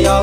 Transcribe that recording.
要